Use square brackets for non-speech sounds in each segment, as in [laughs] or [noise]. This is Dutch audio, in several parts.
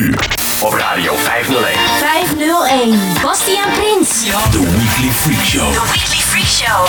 Nu op Radio 501. 501. Bastiaan Prins. The Weekly Freak Show. The Weekly Freak Show.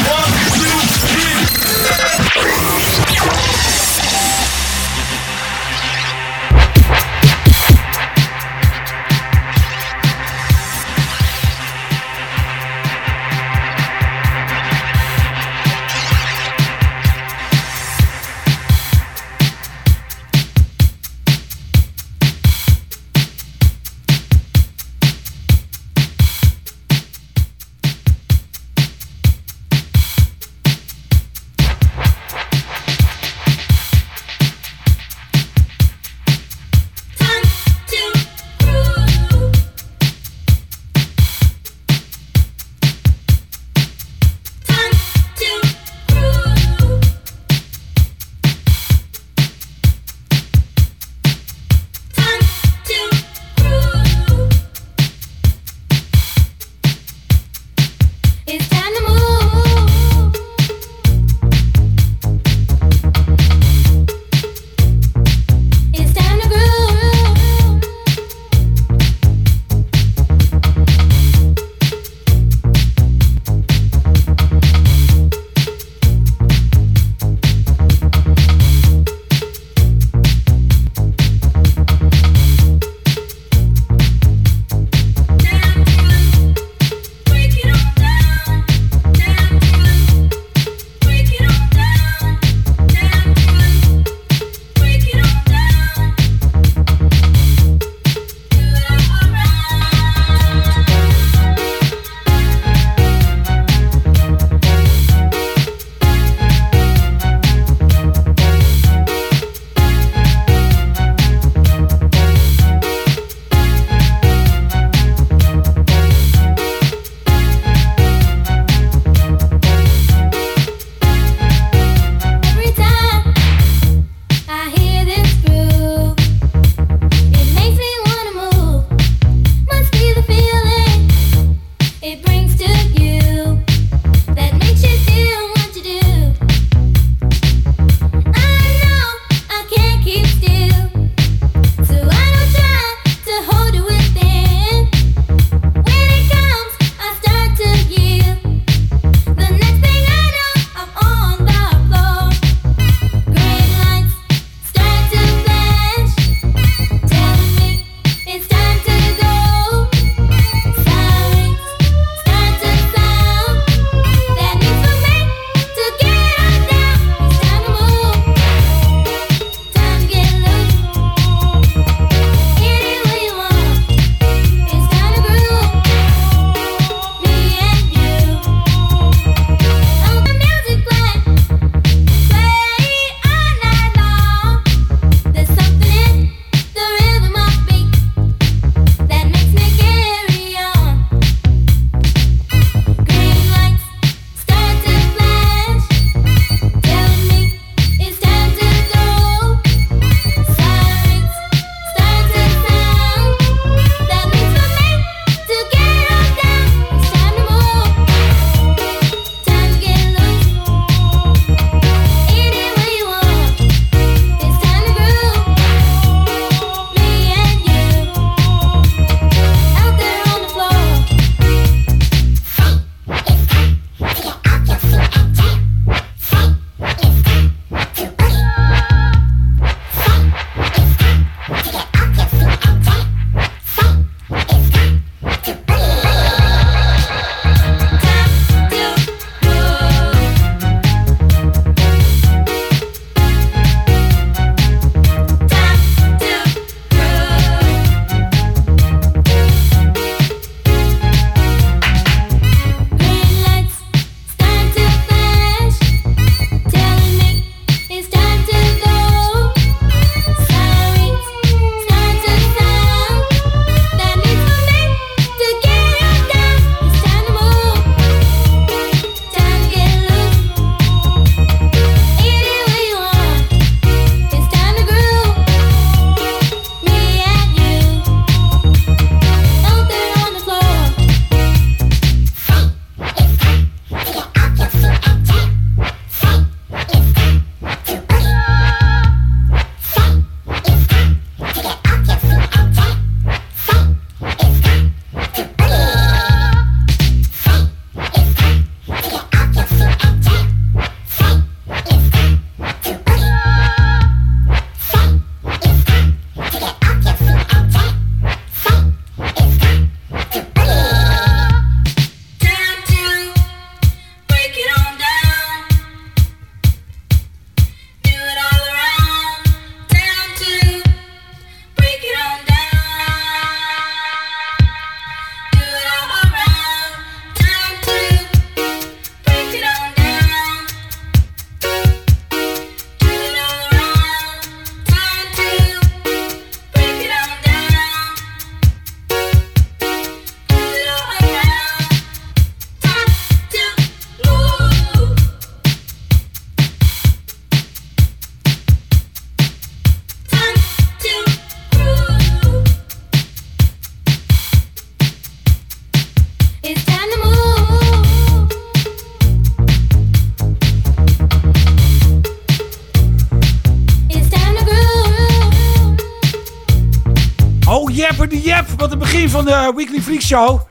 Show.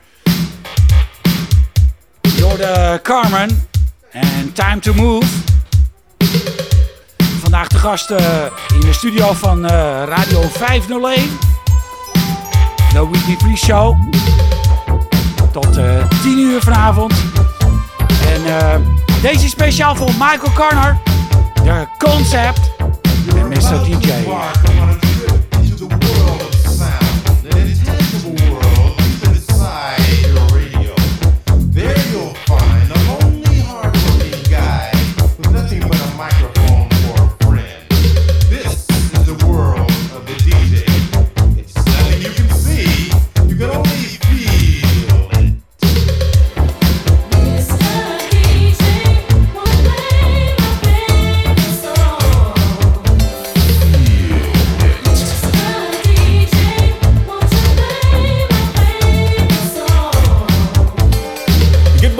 Carmen en Time to Move. Vandaag de gasten eh, in de studio van eh, Radio 501. De Weekly Pre-Show. Tot eh, 10 uur vanavond. En deze is speciaal voor Michael Carner. De Concept en Mr. DJ.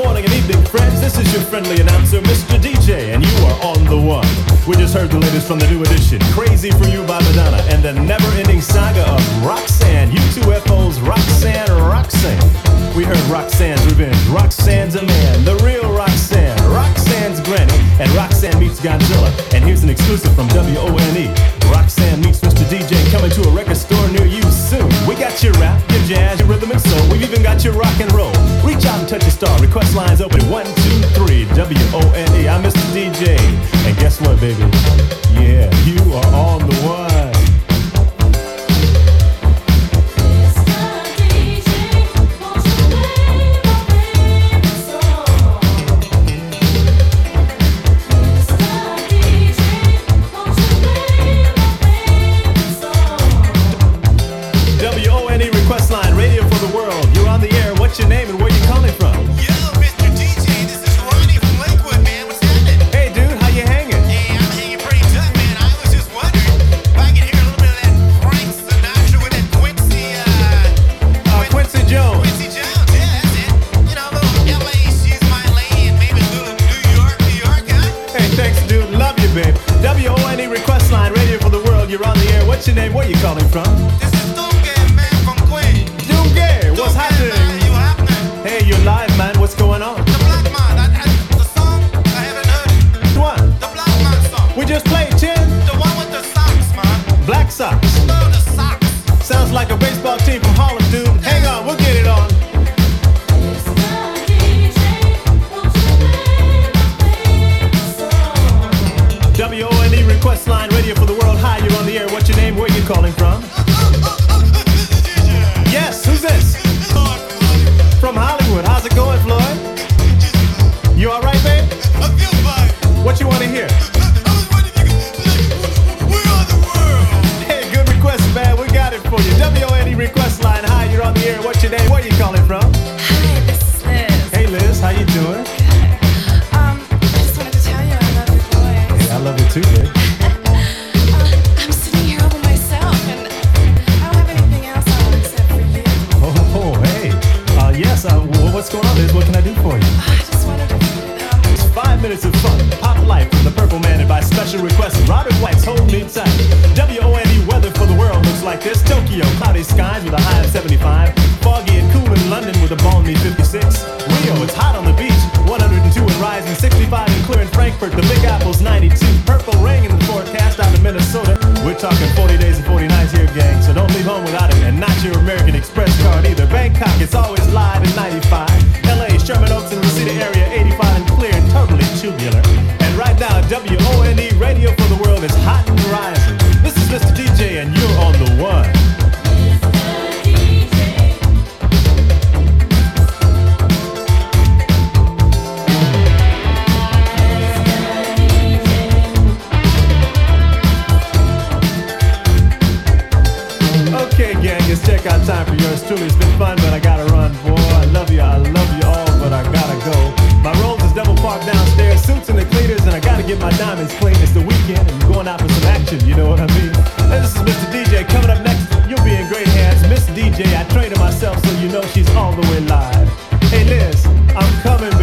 morning and evening, friends. This is your friendly announcer, Mr. DJ, and you are on the one. We just heard the latest from the new edition, Crazy for You by Madonna, and the never ending saga of Roxanne, U2FO's Roxanne Roxanne. We heard Roxanne's Revenge, Roxanne's a Man, the real Roxanne, Roxanne's Granny, and Roxanne meets Godzilla. And here's an exclusive from WONE Roxanne meets Mr. DJ coming to a record store near you tune. We got your rap, your jazz, your rhythm and soul. We've even got your rock and roll. Reach out and touch a star. Request lines open. One, two, three. W O N E. I'm Mr. DJ. And guess what, baby? Yeah, you are on the one. DJ. I traded myself so you know she's all the way live. Hey Liz, I'm coming.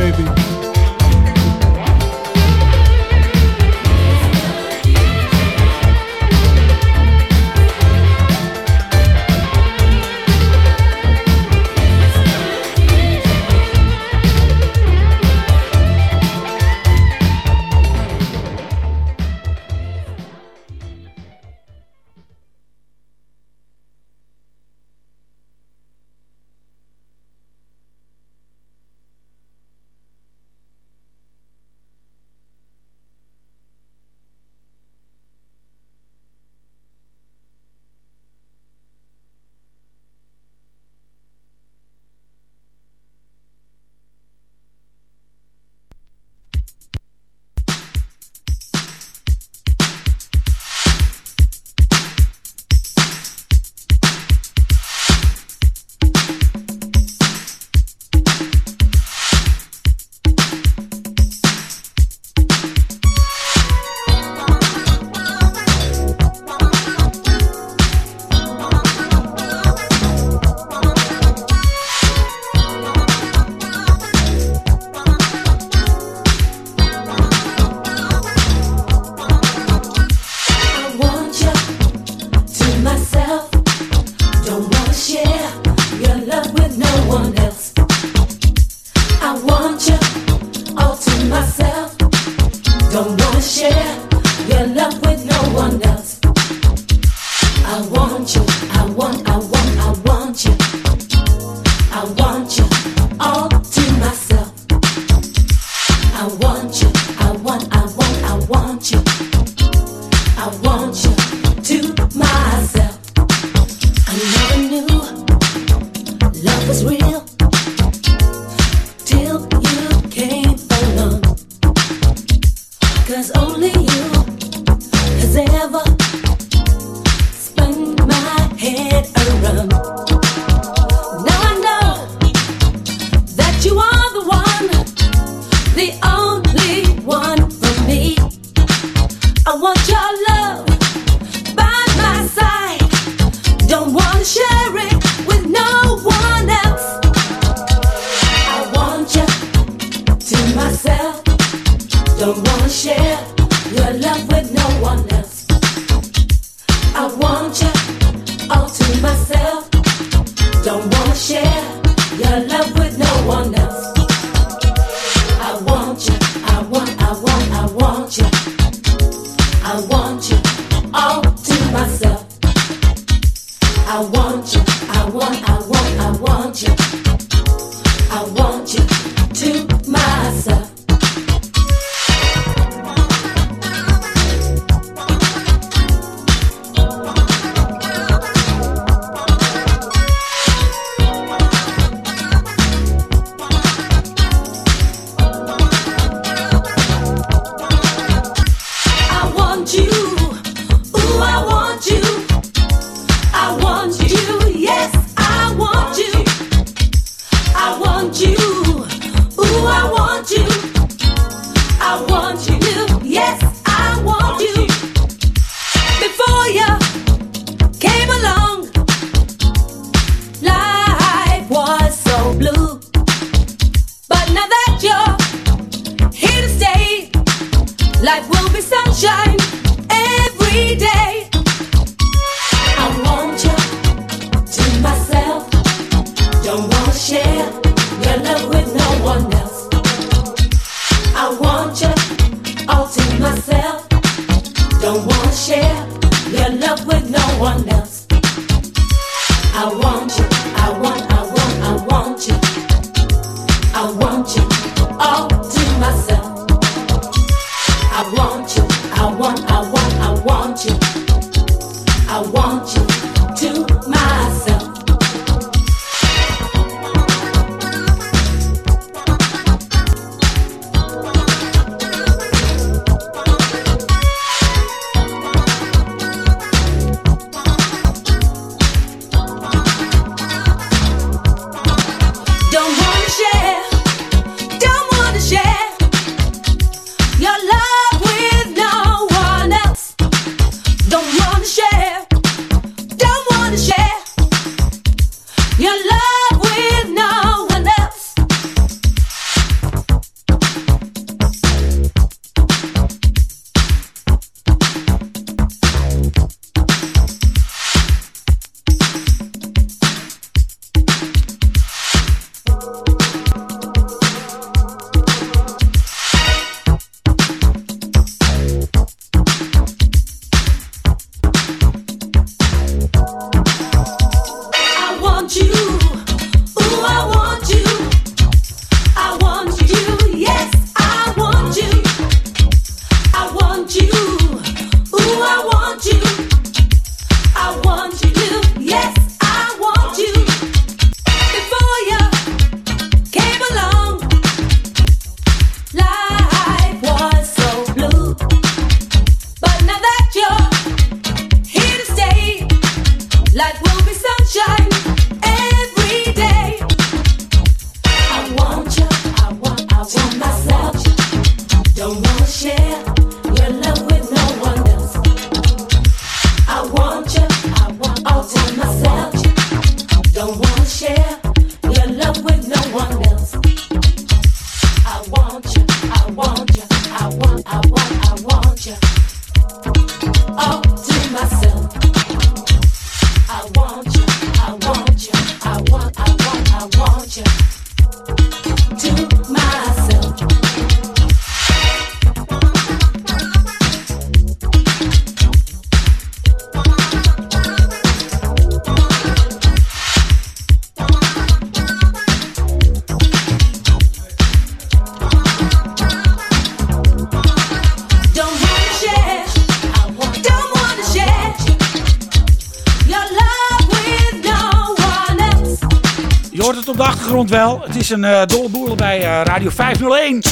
Is een eh dolle bij eh, Radio 501.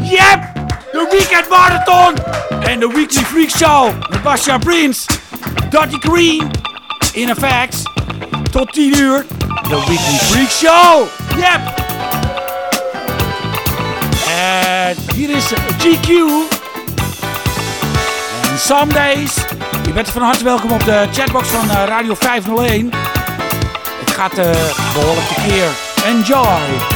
Yep! De Weekend Marathon! En de Weekly Freak Show met Bastian Prins. Dottie Green. In effect. Tot 10 uur. De Weekly Freak Show! Yep! En hier is GQ. En Some Days. Je bent van harte welkom op de chatbox van eh, Radio 501. Het gaat eh behoorlijk tekeer. Enjoy!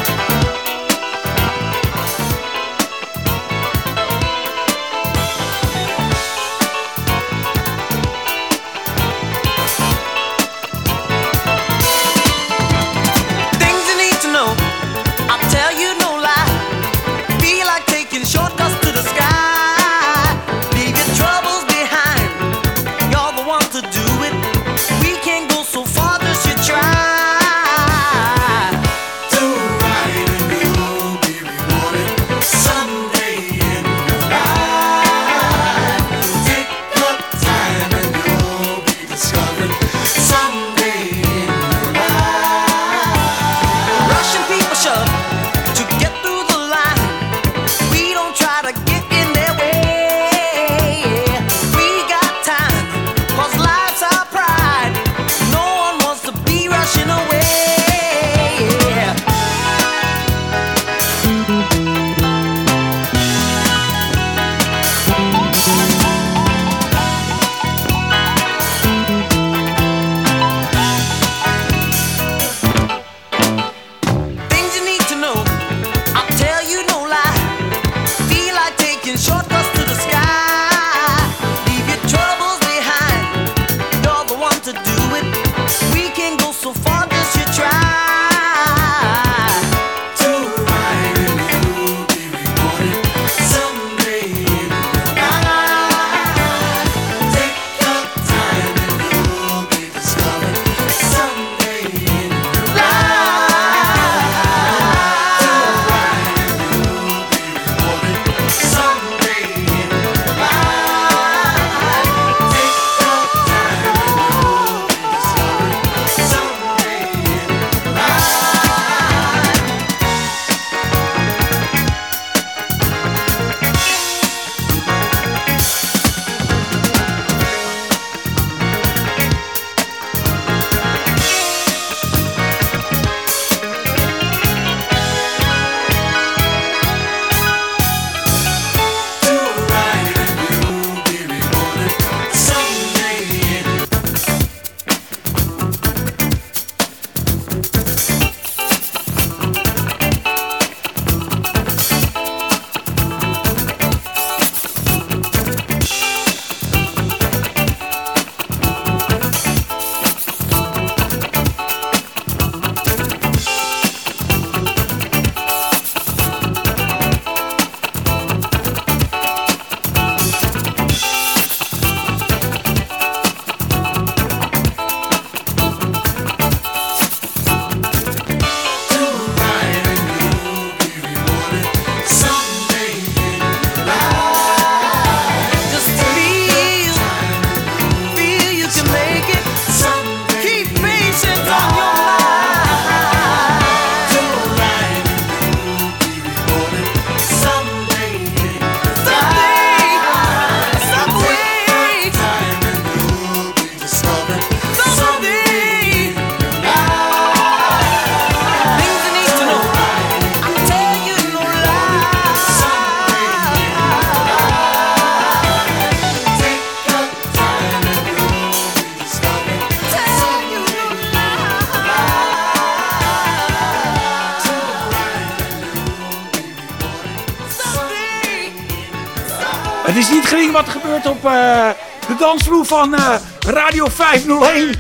Wat er gebeurt op eh, de dansvloer van eh, Radio 501.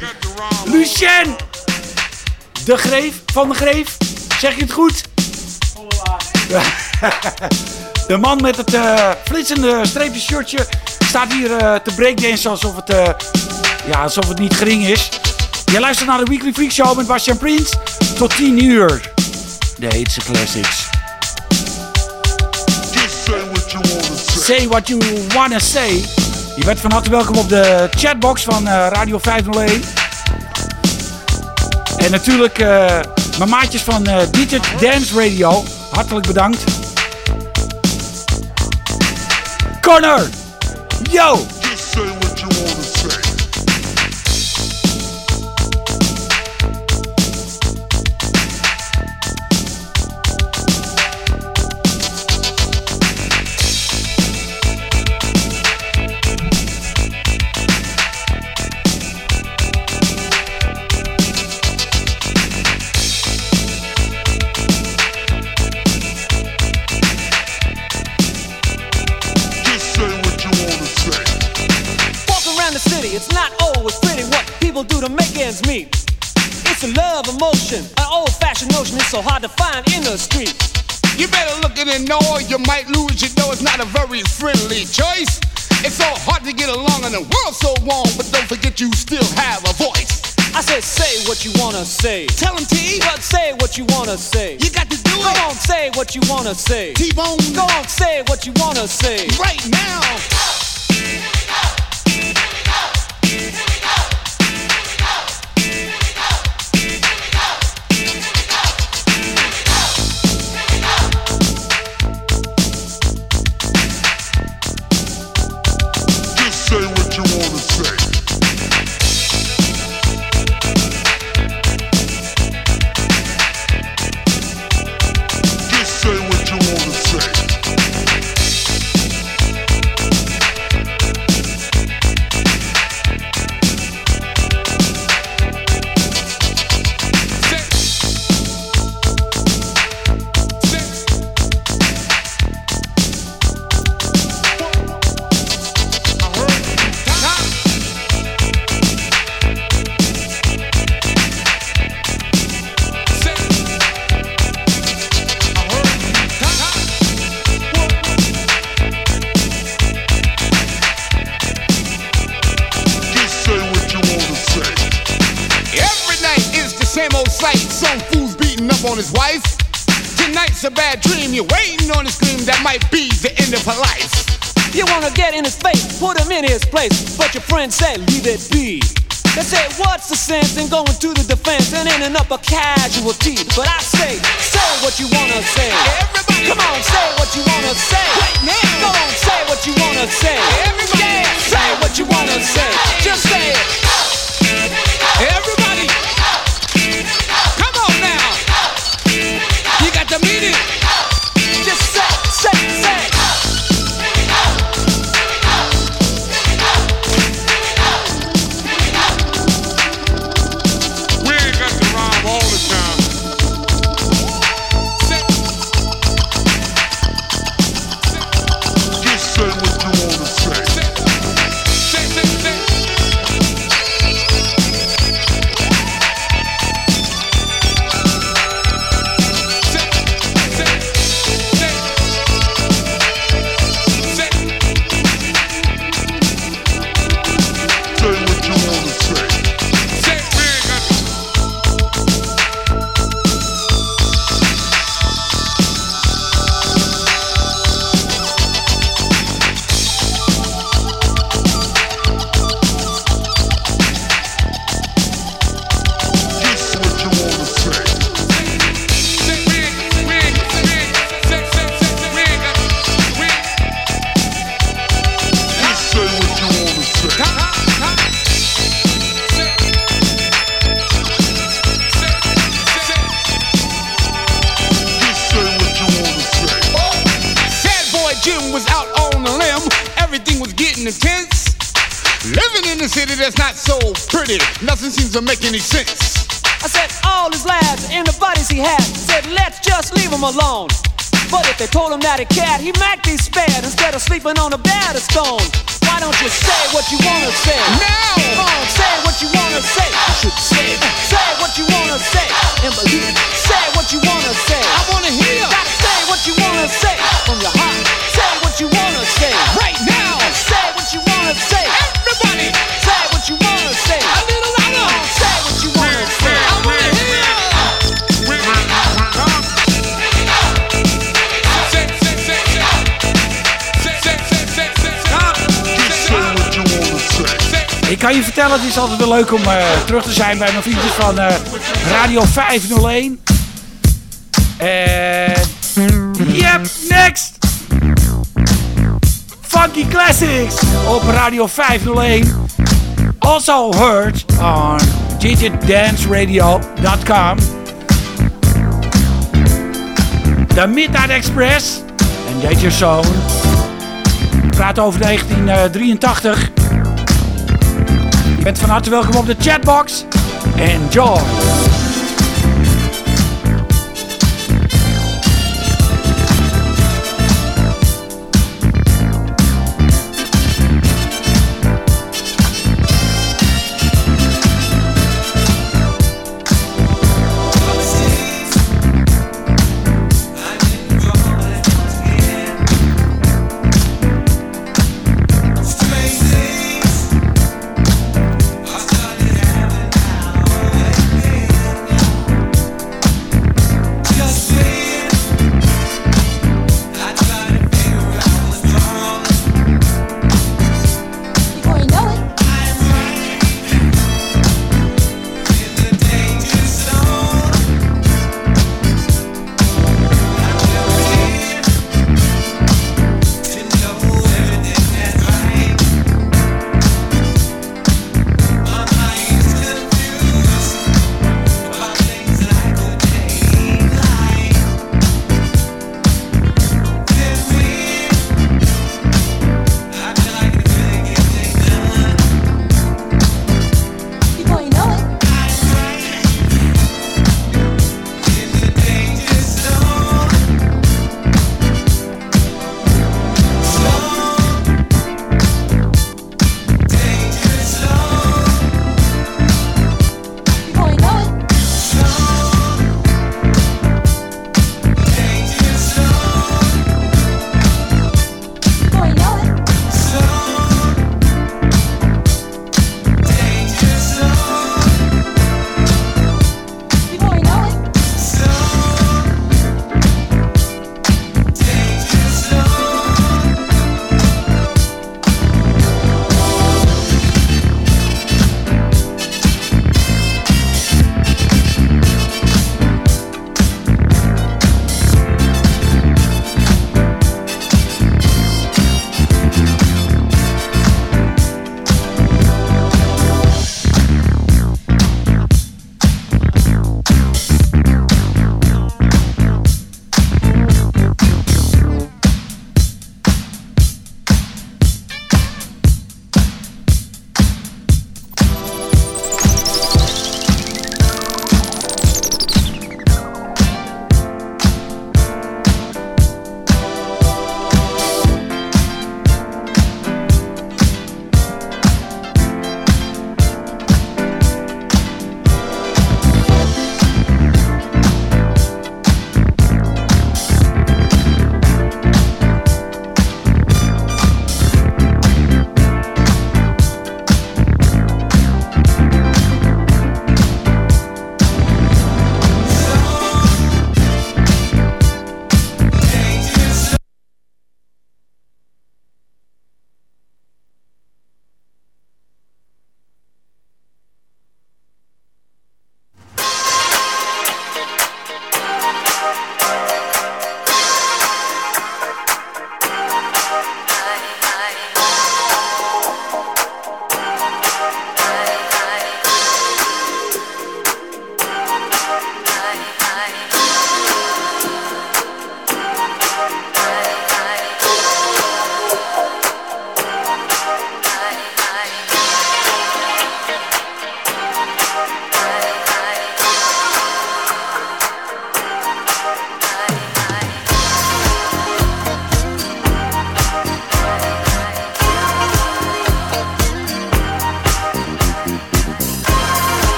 Lucien! De Greef van de Greef. Zeg je het goed? [laughs] De man met het eh, flitsende streepje shirtje staat hier te breakdansen alsof het, ja, alsof het niet gering is. Je luistert naar de Weekly Freak Show met Bastian Prins. Tot 10 uur. De heetste classics. Say what you wanna say. Je bent van harte welkom op de chatbox van eh, Radio 501. En natuurlijk eh, Mijn maatjes van eh Digit Dance Radio, hartelijk bedankt. Connor, yo! People do to make ends meet. It's a love emotion, an old fashioned notion, it's so hard to find in the street. You better look at it, know or you might lose. You know it's not a very friendly choice. It's so hard to get along in the world so warm, but don't forget you still have a voice. I said, say what you wanna say. Tell 'em T, But say what you wanna say. you got to do Go it on, say what you wanna say. T-Bone Go on, say what you wanna say. right now. Just Tonight's a bad dream. You're waiting on a scream that might be the end of her life. You wanna get in his face, put him in his place, but your friend said, leave it be. They say, what's the sense in going to the defense and ending up a casualty? But I say, say what you wanna say. Everybody, Come on, say what you wanna say. Right now. Go on, say what you wanna say. Everybody. Yeah, say what you wanna say. Just say it. Leuk om eh, terug te zijn bij mijn vriendjes van eh, Radio 501. En... Yep, next! Funky Classics op Radio 501. Also heard on digitdanceradio.com. De Midnight Express en Danger Zone. Praat over 1983. Bent van harte welkom op de chatbox. Enjoy!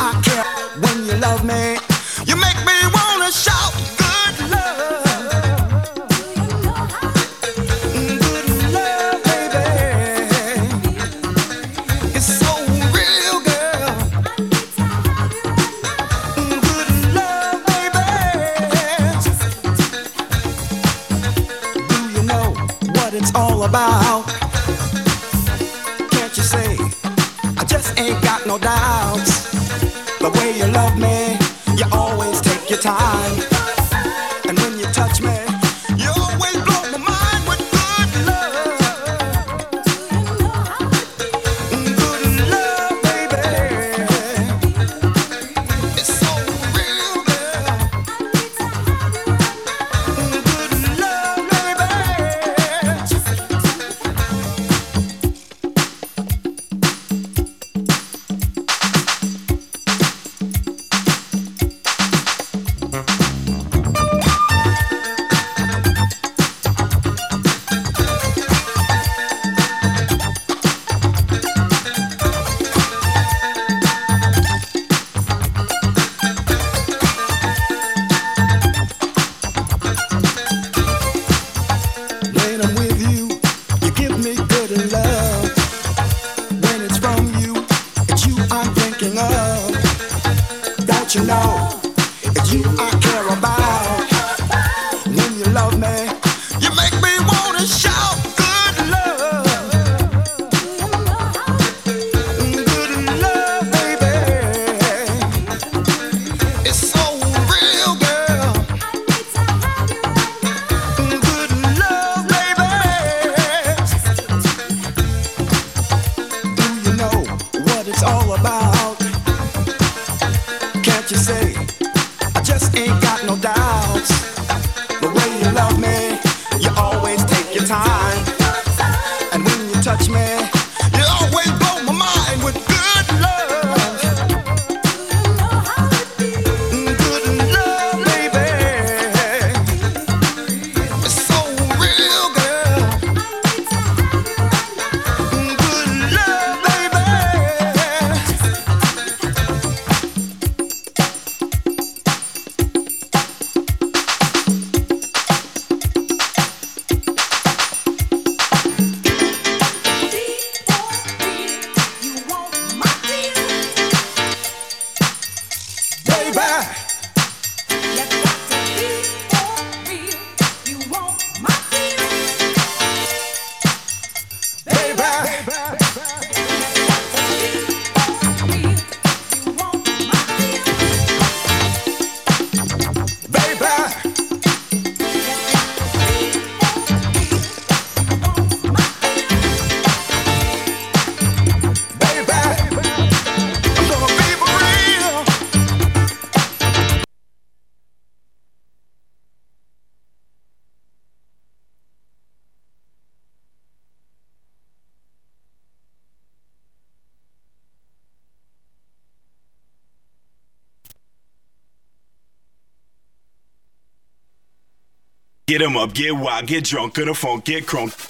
I care when you love me. up, get wild, get drunk, get a funk, get crunk.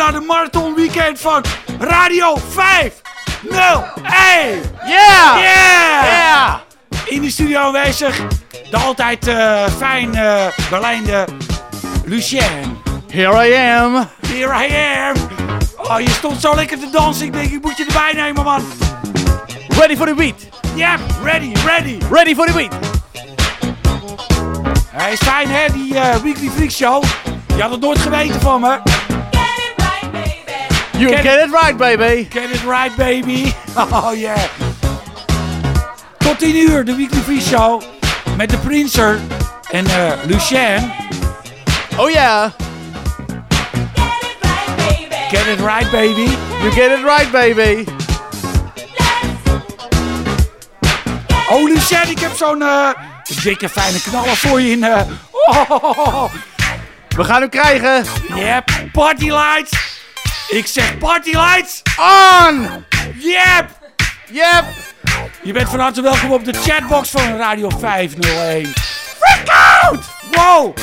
Naar de Marathon Weekend van Radio 501. Yeah! Yeah! Yeah! in de studio aanwezig. De altijd eh, fijn eh beleinde Lucien. Here I am. Here I am. Oh, je stond zo lekker te dansen. Ik denk, ik moet je erbij nemen, man. Ready for the beat. Ja, ready, ready. Ready for the beat. Hij is fijn, hè, die eh, Weekly Freak Show. Je had het nooit geweten van me. You Get get, it right, baby. Get it right, baby. [laughs] Oh, yeah. Tot 10 uur, de Weekly Freak Show. Met de Prinser en eh Lucien. Oh yeah. Get it right, baby. You get it right, baby. Oh, Lucien, ik heb zo'n eh, dikke fijne knaller voor je in. eh [laughs] oh, We gaan hem krijgen. Yep, party lights. Ik zeg party lights. On. Yep. Yep. Je bent van harte welkom op de chatbox van Radio 501. Freak out! Wow!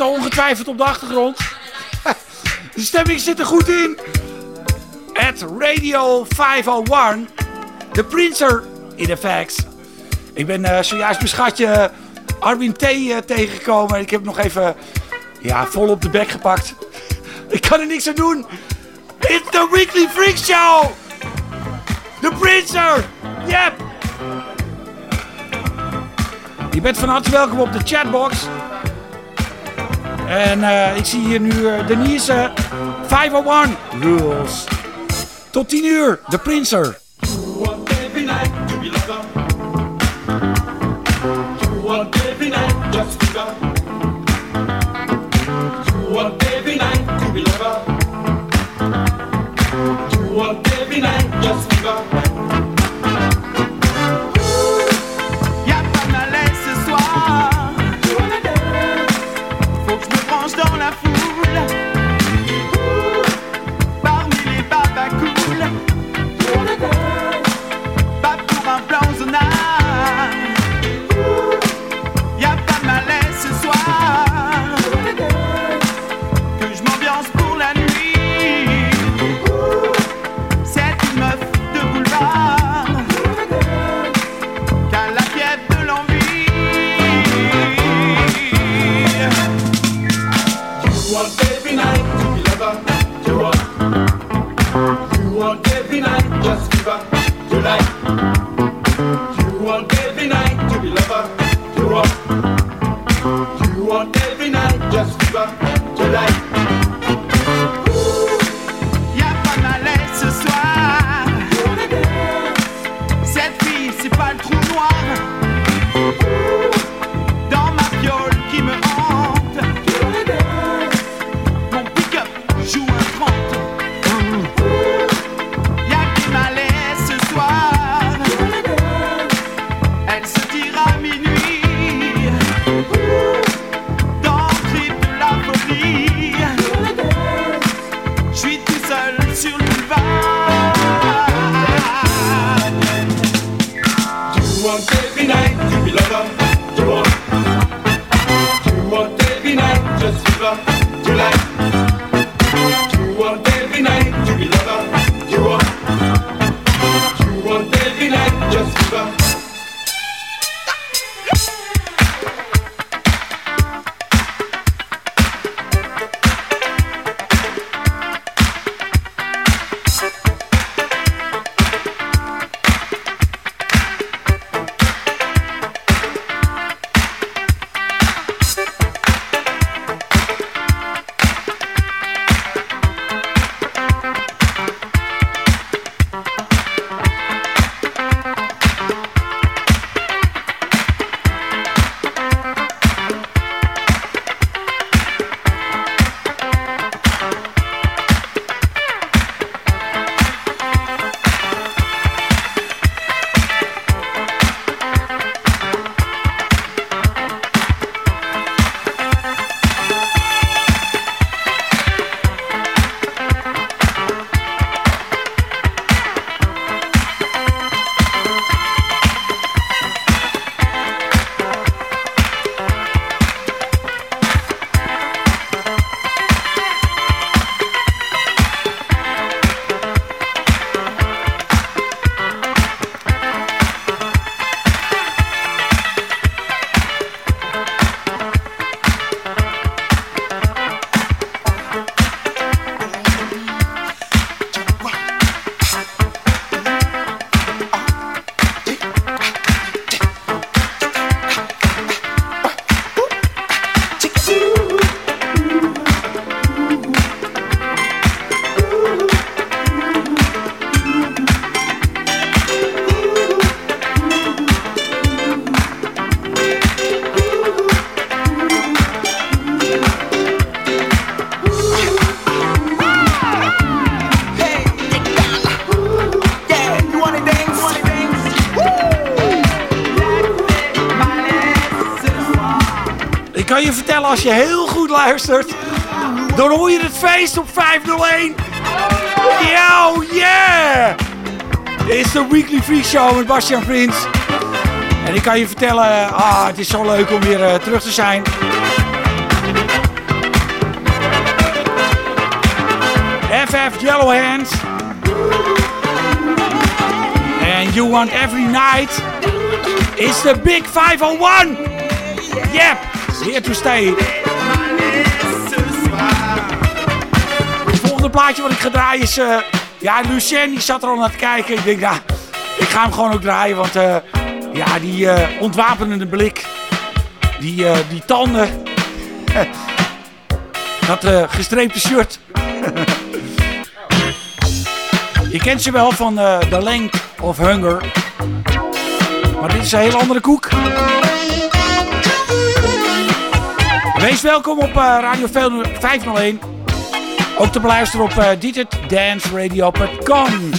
aantal ongetwijfeld op de achtergrond. De stemming zit er goed in. At Radio 501. De Prinser in effect. Ik ben eh, zojuist mijn schatje eh, Armin T. Uh, tegengekomen. Ik heb hem nog even ja, vol op de bek gepakt. Ik kan er niks aan doen. It's the Weekly Freak Show. De Prinser. Yep. Je bent van harte welkom op de chatbox. En uh, ik zie hier nu uh, Denise eh, 501 Rules. Tot 10 uur, de Prinser. Just give up. Als je heel goed luistert, dan hoor je het feest op 501. Yo, yeah! Dit is de Weekly Freak Show met Bastian Prins. En ik kan je vertellen, ah, het is zo leuk om weer eh, terug te zijn. FF Yellow Hands. And you want every night. It's the big 501. Yep, here to stay. Het volgende plaatje wat ik ga draaien is... eh, ja, Lucien die zat er al naar te kijken. Ik denk, nou, ik ga hem gewoon ook draaien. Want eh, ja, die eh, ontwapenende blik. Die, die tanden. [laughs] dat gestreepte shirt. [laughs] Je kent ze wel van The Length of Hunger. Maar dit is een hele andere koek. Wees welkom op eh, Radio 501. Ook te beluisteren op uh, digitdanceradio.com.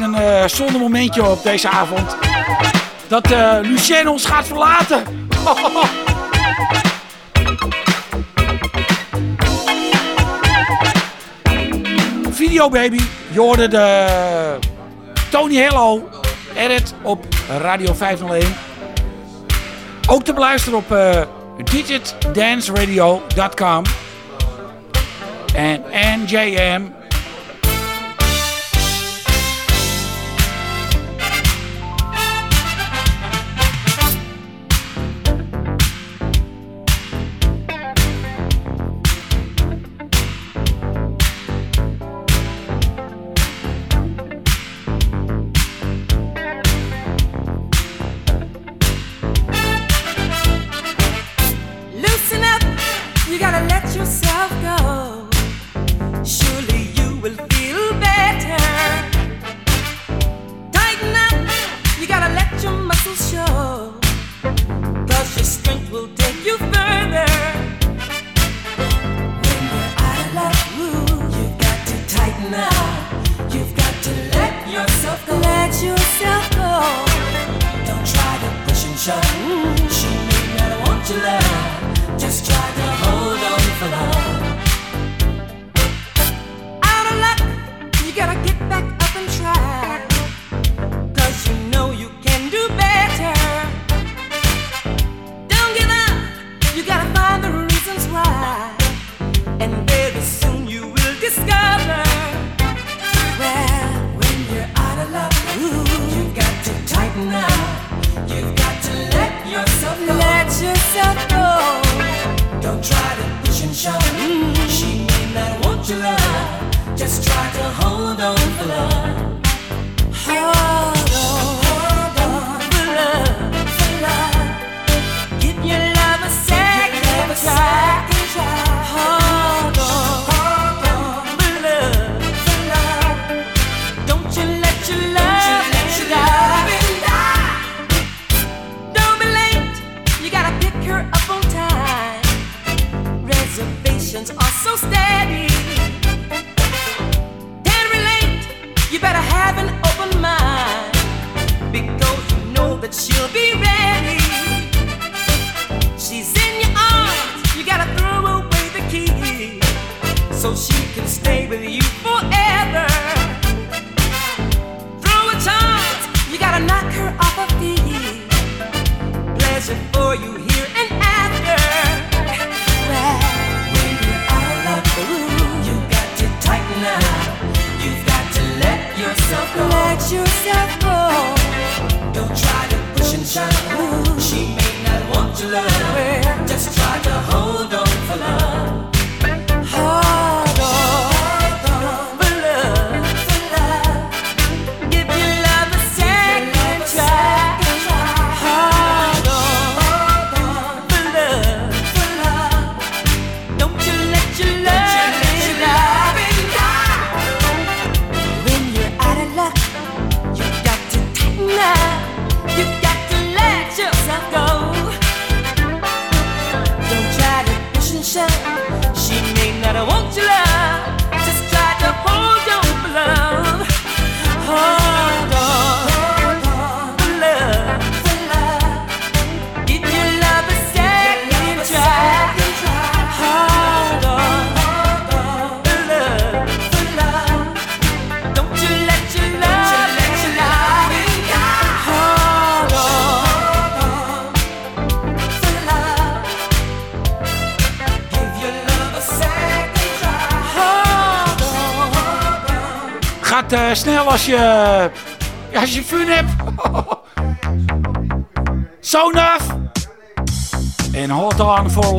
een eh, zonde momentje op deze avond. Dat eh, Lucien ons gaat verlaten. [laughs] Video Baby, je hoorde de Tony Hello edit op Radio 501. Ook te beluisteren op eh, uh, digitdanceradio.com en NJM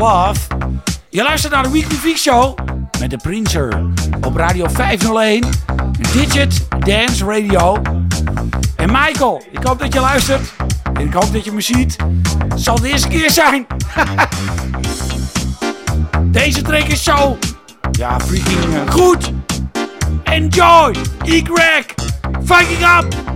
Je luistert naar de Weekly Freak Show met de Prinser op Radio 501, Digit Dance Radio. En Michael, ik hoop dat je luistert en ik hoop dat je me ziet. Het zal de eerste keer zijn. [laughs] Deze track is zo, ja, freaking eh, goed. Enjoy, E-Greg, fucking up.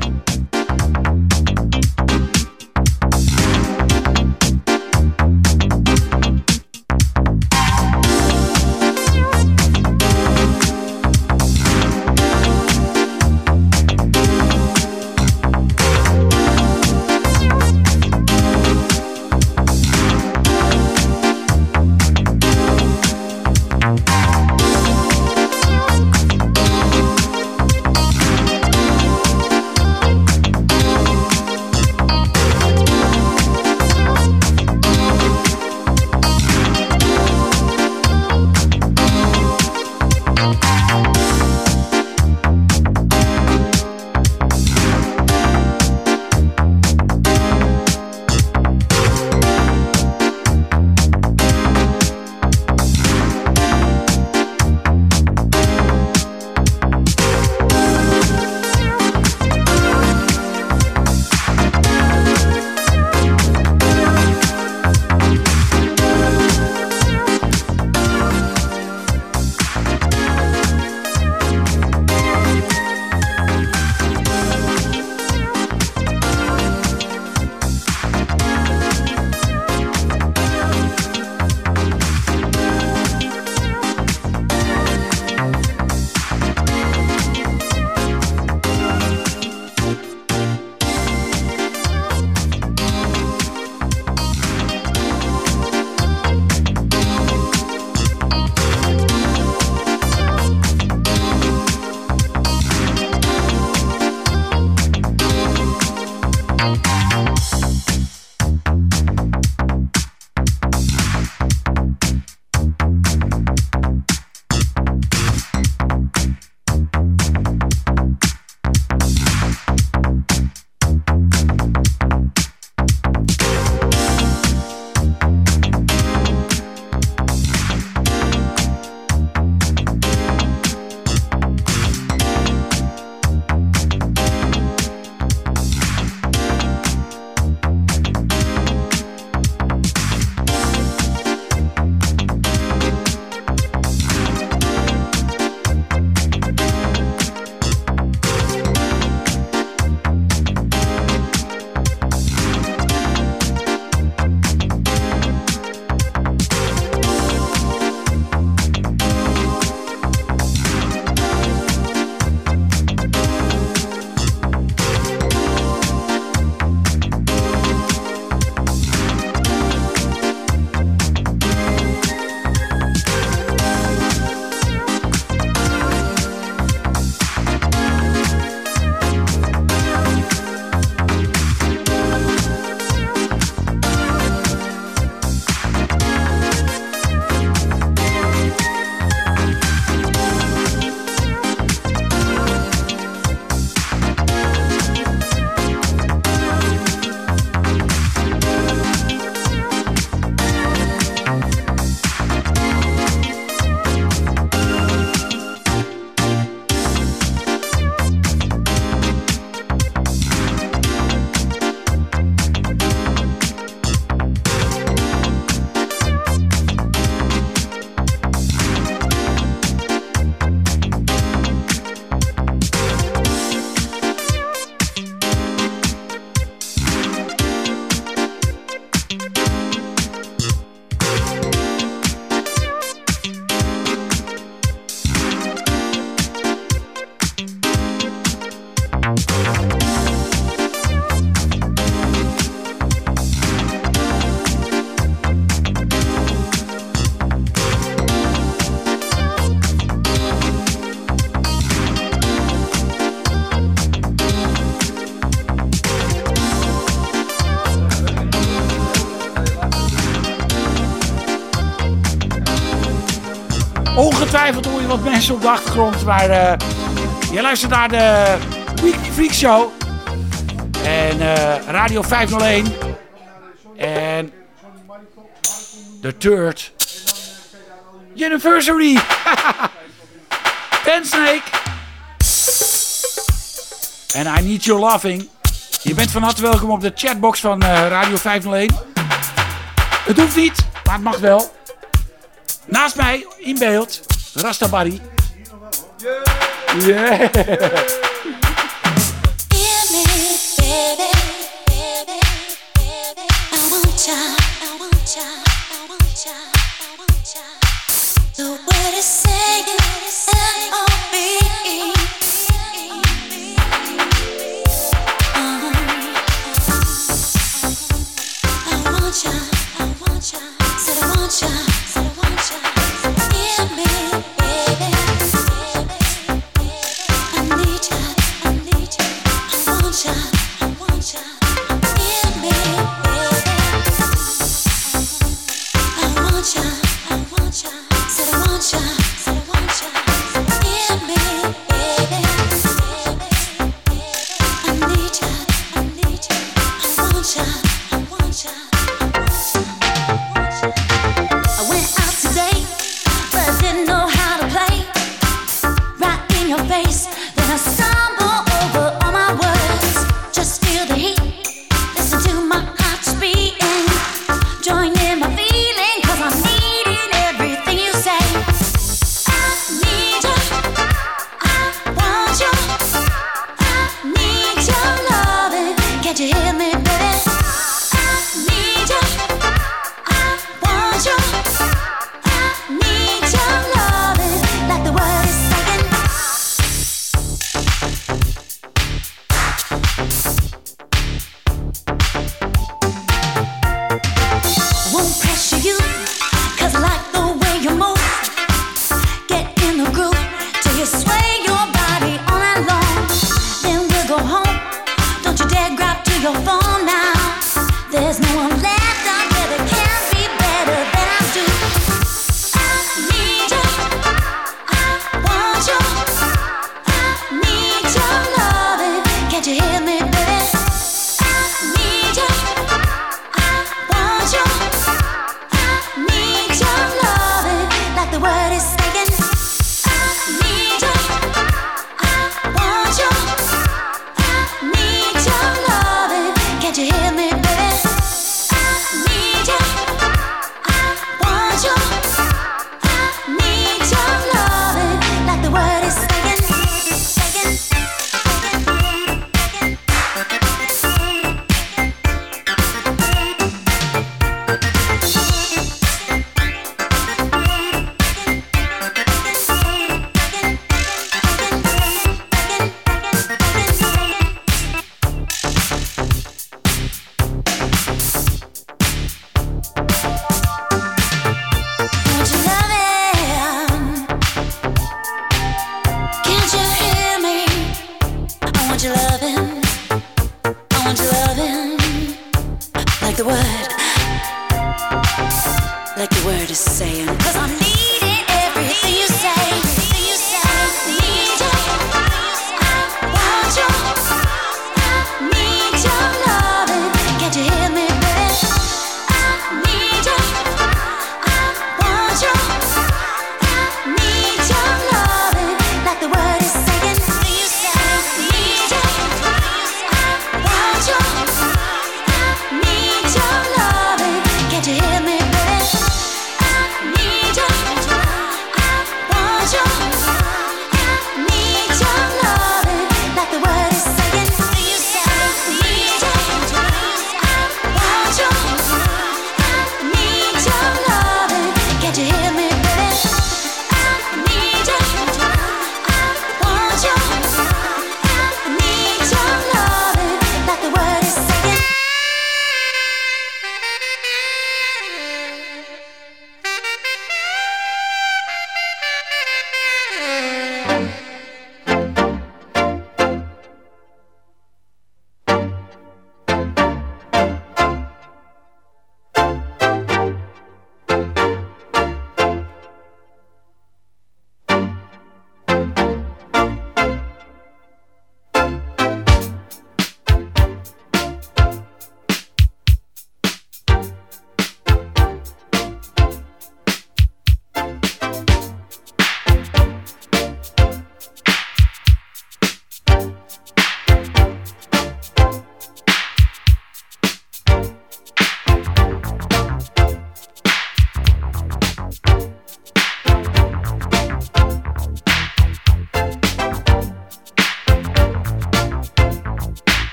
Wat mensen op de achtergrond, maar eh, je luistert naar de Weekly Freak Show. En eh, Radio 501. En de third anniversary. [laughs] Ten Snake. En I Need Your Loving. Je bent van harte welkom op de chatbox van eh, Radio 501. Het hoeft niet, maar het mag wel. Naast mij, in beeld, Rasta Bari. Yeah. yeah. sunshine.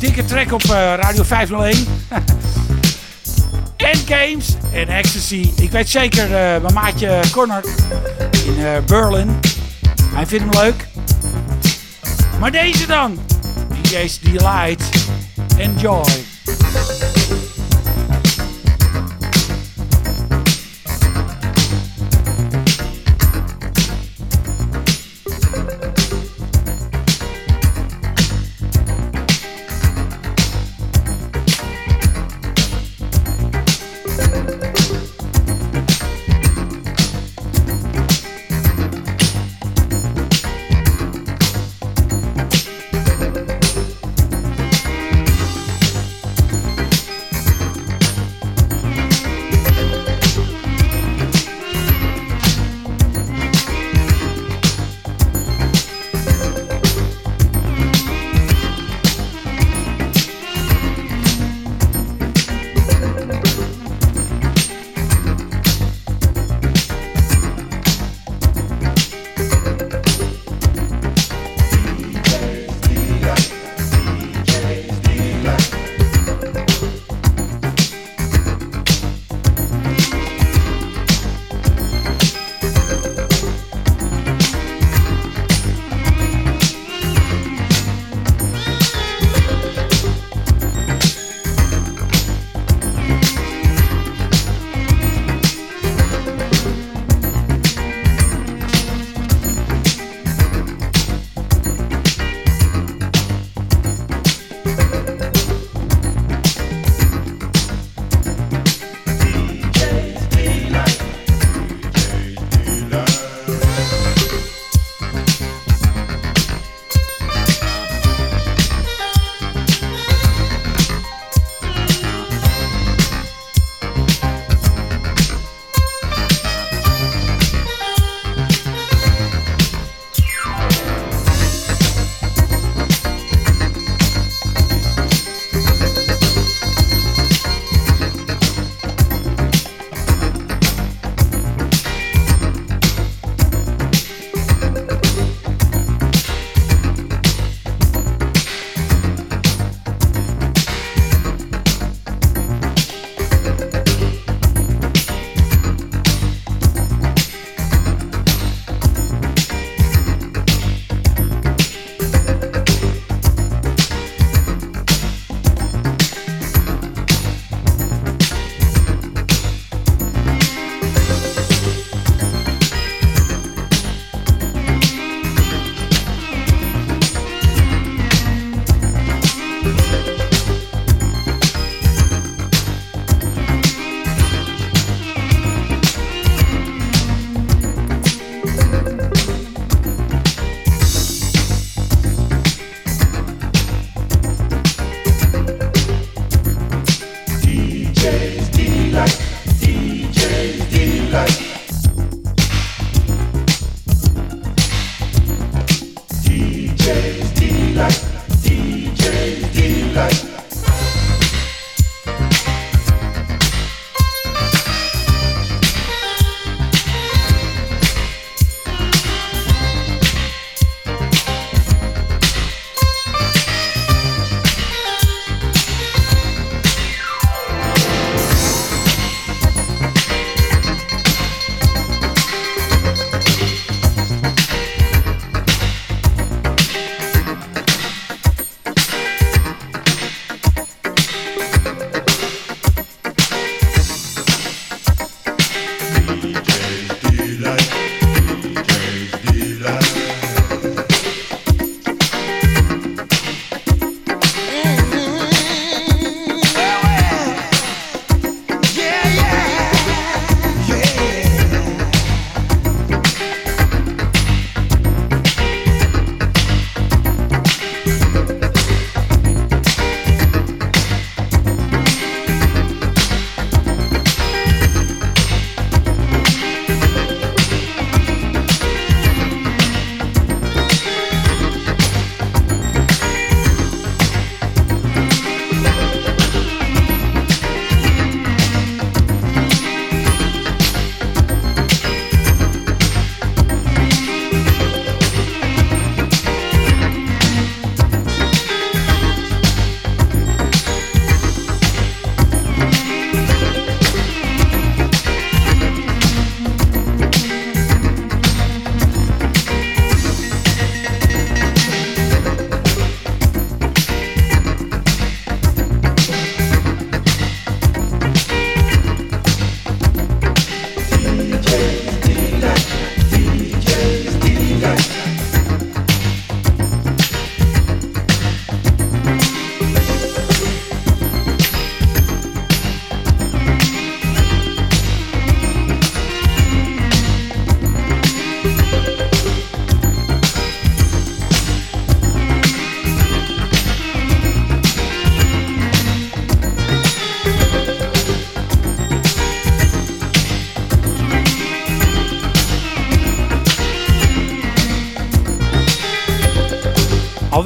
Dikke track op eh, Radio 501. [laughs] en Games en Ecstasy. Ik weet zeker, eh, mijn maatje Connor in eh, Berlin. Hij vindt hem leuk. Maar deze dan. DJ's Delight. Enjoy.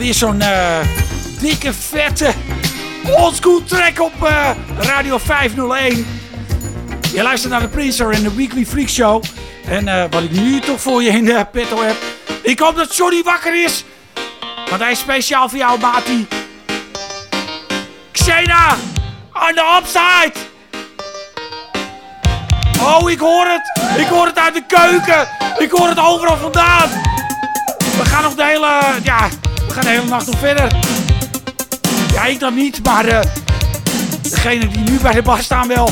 Alweer zo'n eh, dikke, vette, oldschool track op eh, Radio 501. Je luistert naar de Princer en de Weekly Freak Show. En eh, wat ik nu toch voor je in de petto heb. Ik hoop dat Johnny wakker is. Want hij is speciaal voor jou, Mati. Xena, on the upside. Oh, ik hoor het. Ik hoor het uit de keuken. Ik hoor het overal vandaan. We gaan nog de hele, ja, gaan de hele nacht nog verder. Ja, ik dan niet, maar eh degene die nu bij de bar staan wel.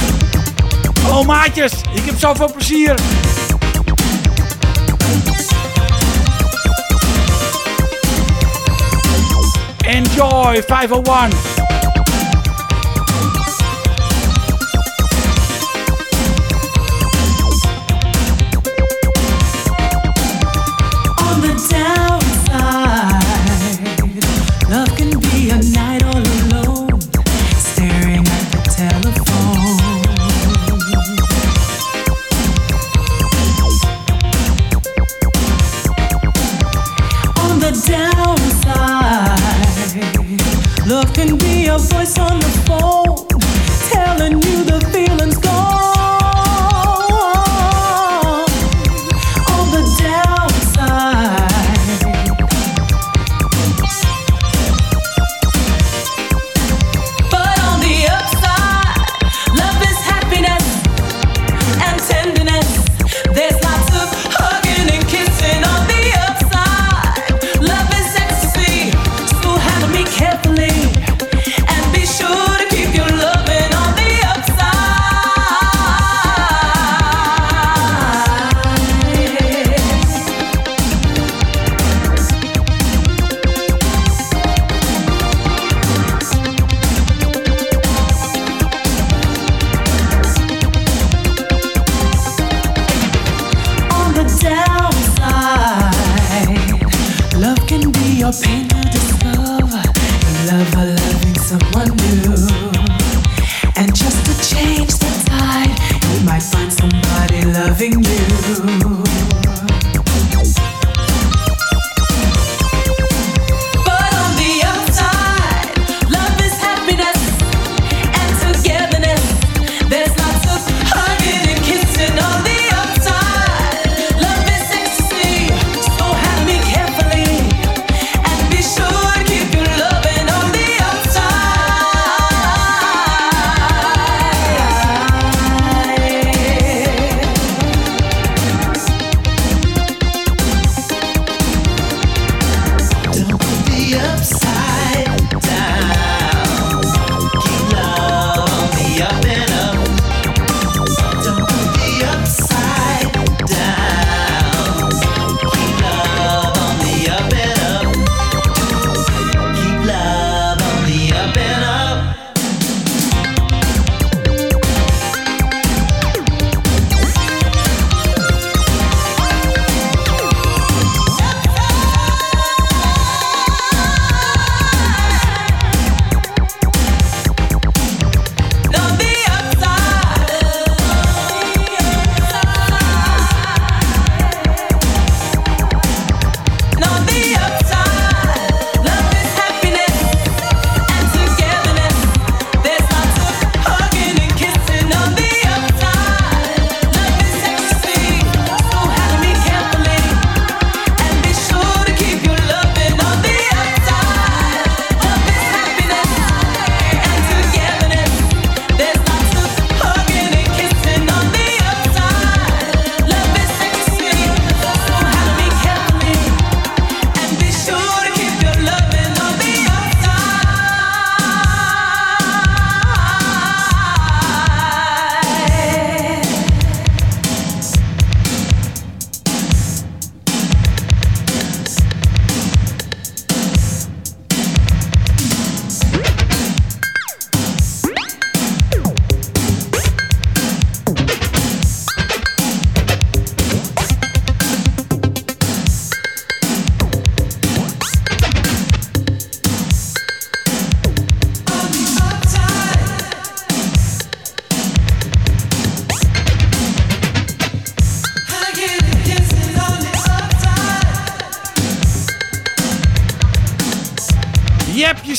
[laughs] oh maatjes, ik heb zoveel plezier. Enjoy 501.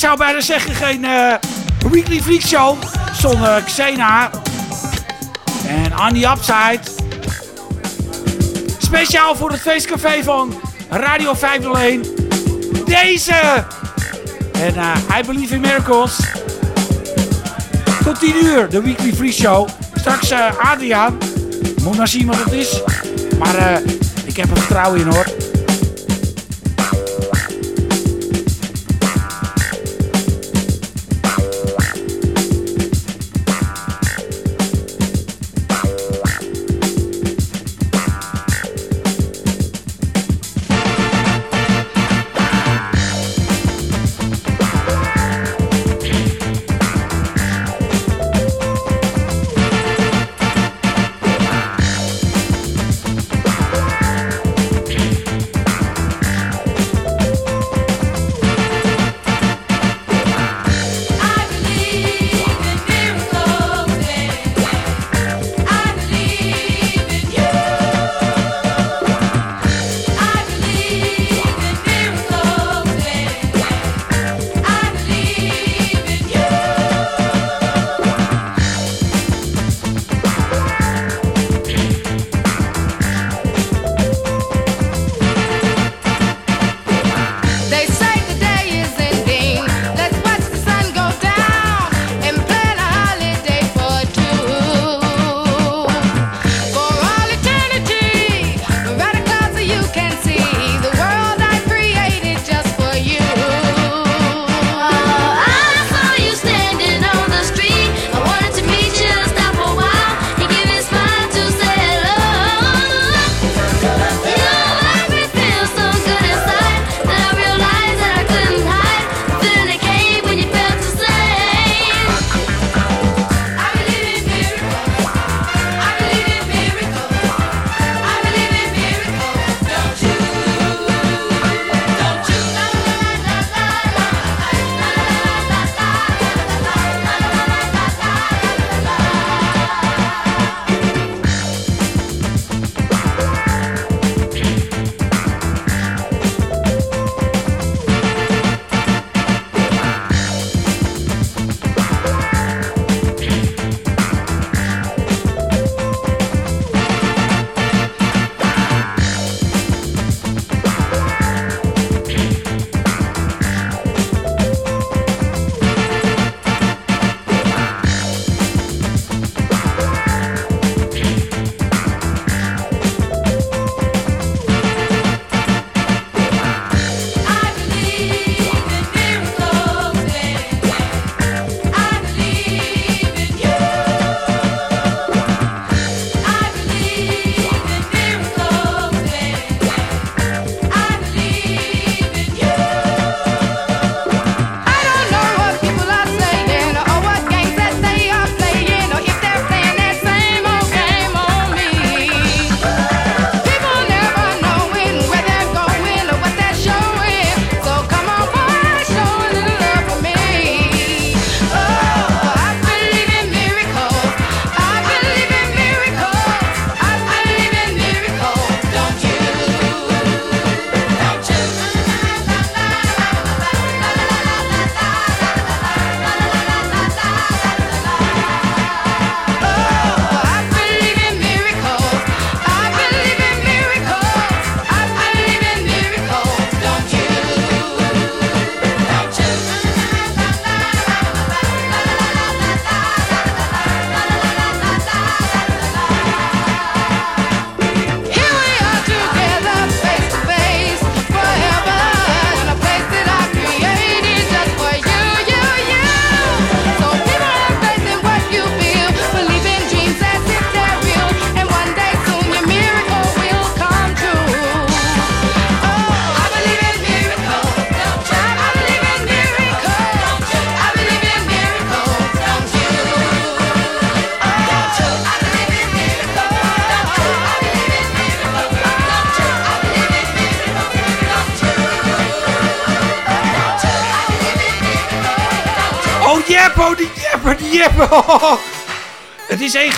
zou bijna zeggen geen eh, Weekly Freak Show zonder Xena. En On the Upside. Speciaal voor het feestcafé van Radio 501. Deze! En uh, I Believe in Miracles. Tot 10 uur, de Weekly Freak Show. Straks uh, Adriaan. Moet maar zien wat het is. Maar ik heb er vertrouwen in hoor.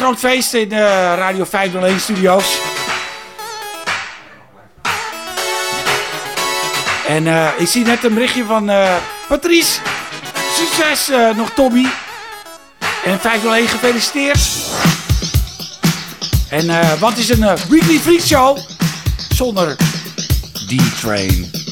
groot feest in de Radio 501 studio's. En eh, ik zie net een berichtje van eh, Patrice. Succes nog Tommy. En 501 gefeliciteerd. En wat is een Weekly Freak Show zonder D-Train?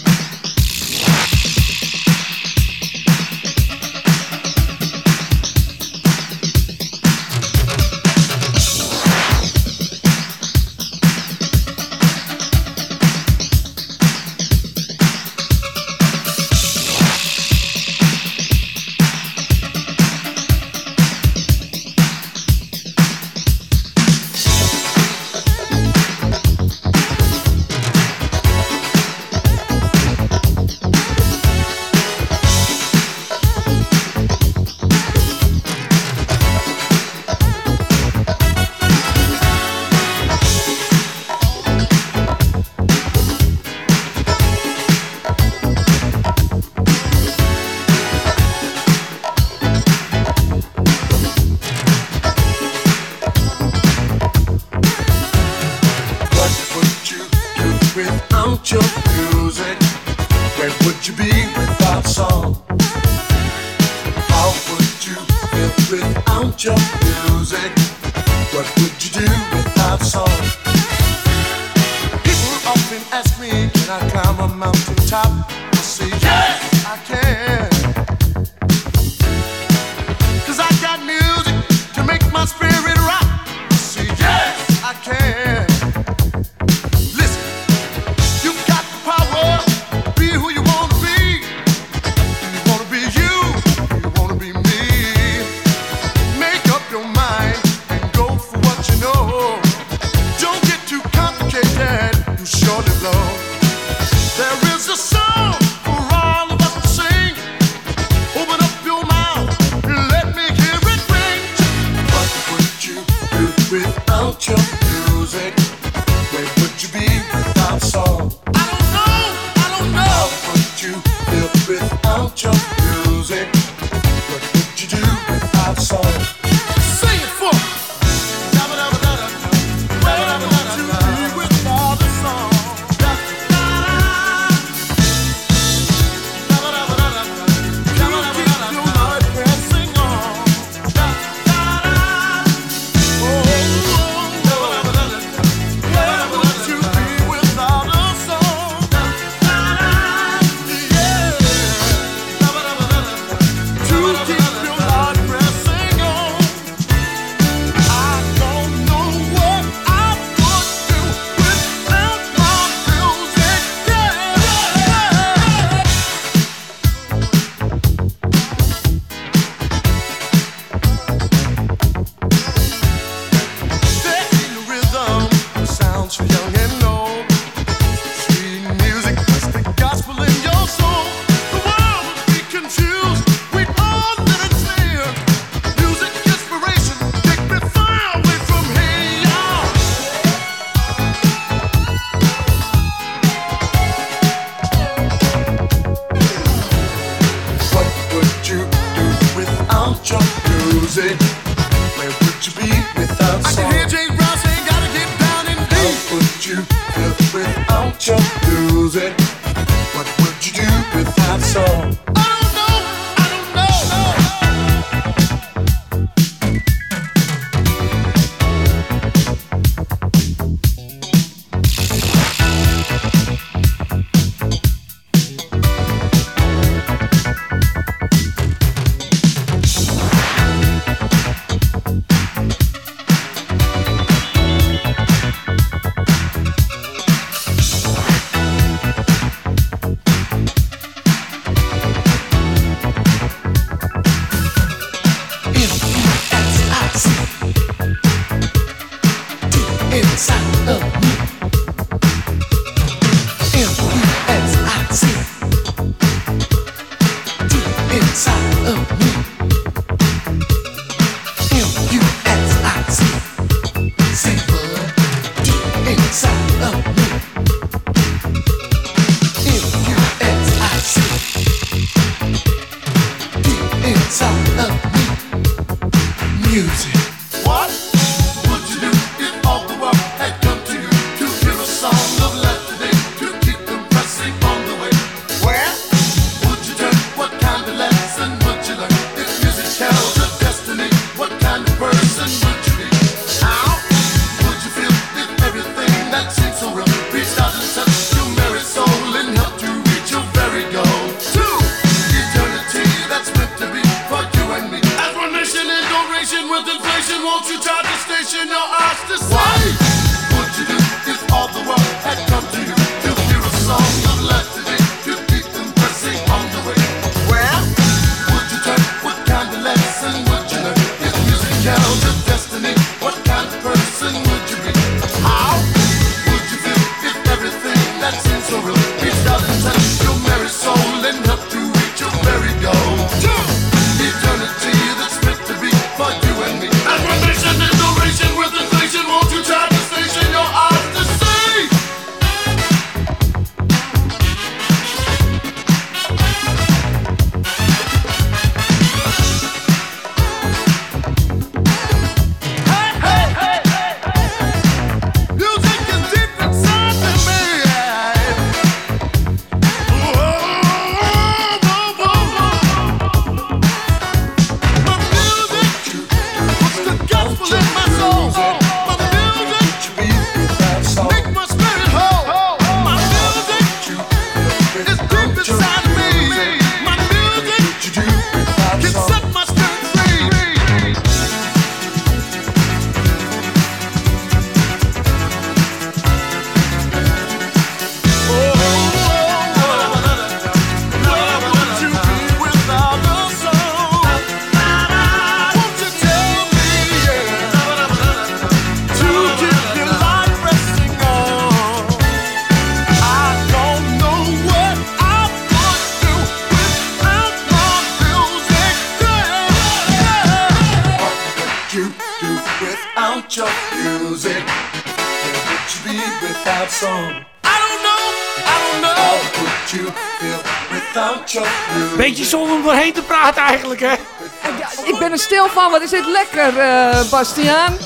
Is dit lekker, eh Bastiaan?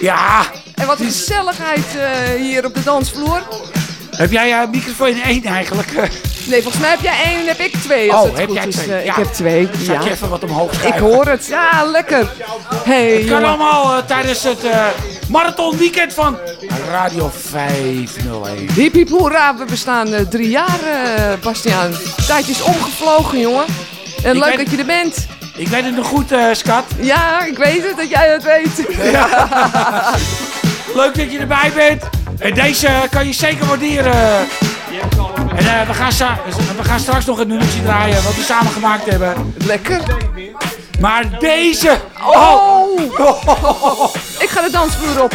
Ja. En wat gezelligheid eh, hier op de dansvloer. Heb jij je microfoon in één eigenlijk? Nee, volgens mij heb jij één en heb ik twee. Als Oh, het heb goed jij is. twee? Eh, Ja. Ik heb twee. Zal ja. je even wat omhoog Ik hoor het. Ja, lekker. Hey, Het kan jongen. allemaal tijdens het marathon weekend van Radio 501. Hiep hiep hoera, we bestaan drie jaar, Bastiaan. Tijd is omgevlogen, jongen. En Ik leuk dat je er bent. Ik weet het nog goed, eh, schat. Ja, ik weet het, dat jij het weet. [laughs] Leuk dat je erbij bent. En deze kan je zeker waarderen. En eh, we, gaan we gaan straks nog een nummertje draaien wat we samen gemaakt hebben. Lekker. Maar deze... Oh! Ik ga de dansvloer op.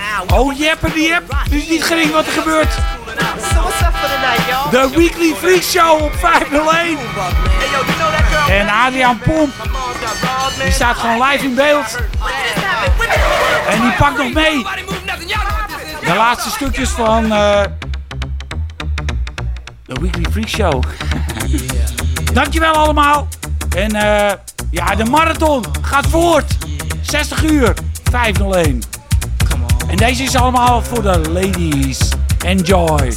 Oh, jeppe die is niet gering wat er gebeurt. De Weekly Freak Show op 501. Hey, yo, you know that girl? En Adriaan Pomp, die staat gewoon live in beeld. En die pakt nog mee. De laatste stukjes van eh, de Weekly Freak Show. [laughs] Dankjewel allemaal. En eh, ja, de marathon gaat voort. 60 uur, 501. En deze is allemaal voor de ladies. Enjoy.